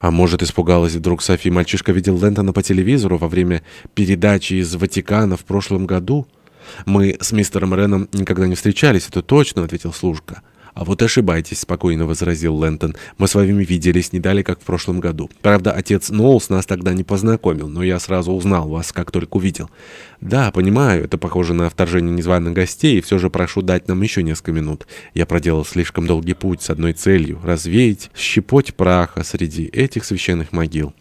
А может, испугалась вдруг Софи. Мальчишка видел Лэнтона по телевизору во время передачи из Ватикана в прошлом году. «Мы с мистером Реном никогда не встречались, это точно», — ответил служка. «А вот ошибаетесь», — спокойно возразил Лэнтон. «Мы с вами виделись не дали, как в прошлом году. Правда, отец Ноулс нас тогда не познакомил, но я сразу узнал вас, как только увидел». «Да, понимаю, это похоже на вторжение незваных гостей, и все же прошу дать нам еще несколько минут. Я проделал слишком долгий путь с одной целью — развеять, щепоть праха среди этих священных могил».